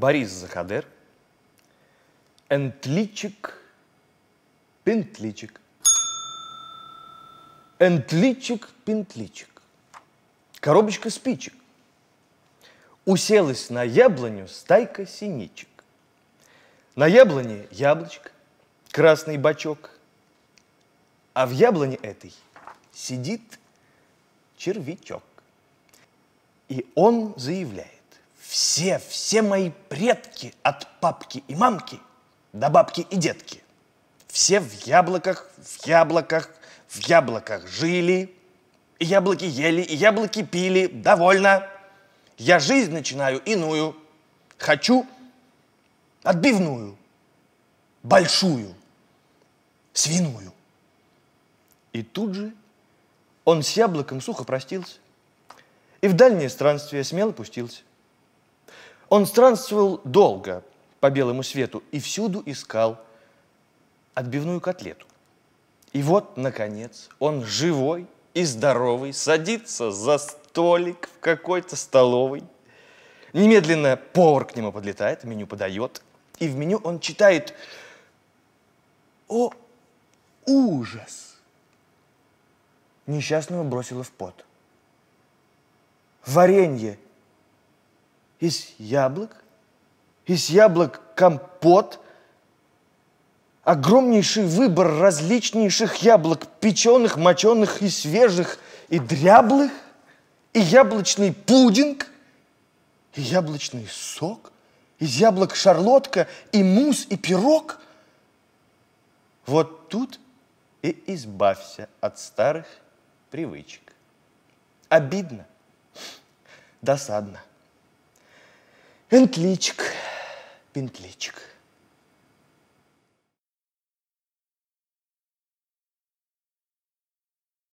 Борис Захадер, Энтличик, Пентличик. Энтличик, Пентличик. Коробочка спичек. Уселась на яблоню стайка синичек. На яблоне яблочко, красный бачок, а в яблоне этой сидит червячок. И он заявляет, все, все мои предки от папки и мамки до бабки и детки, все в яблоках, в яблоках, в яблоках жили, и яблоки ели, и яблоки пили, довольно. Я жизнь начинаю иную, хочу отбивную, большую, свиную. И тут же он с яблоком сухо простился и в дальнее странствие смело пустился. Он странствовал долго по белому свету и всюду искал отбивную котлету. И вот, наконец, он живой и здоровый садится за столик в какой-то столовой. Немедленно повар к нему подлетает, меню подает, и в меню он читает «О, ужас!» Несчастного бросило в пот. Варенье из яблок, из яблок компот, огромнейший выбор различнейших яблок, печеных, моченых и свежих, и дряблых, и яблочный пудинг, и яблочный сок, из яблок шарлотка, и мусс, и пирог. Вот тут и избавься от старых привычек. Обидно, досадно. Энтличик, пентличик.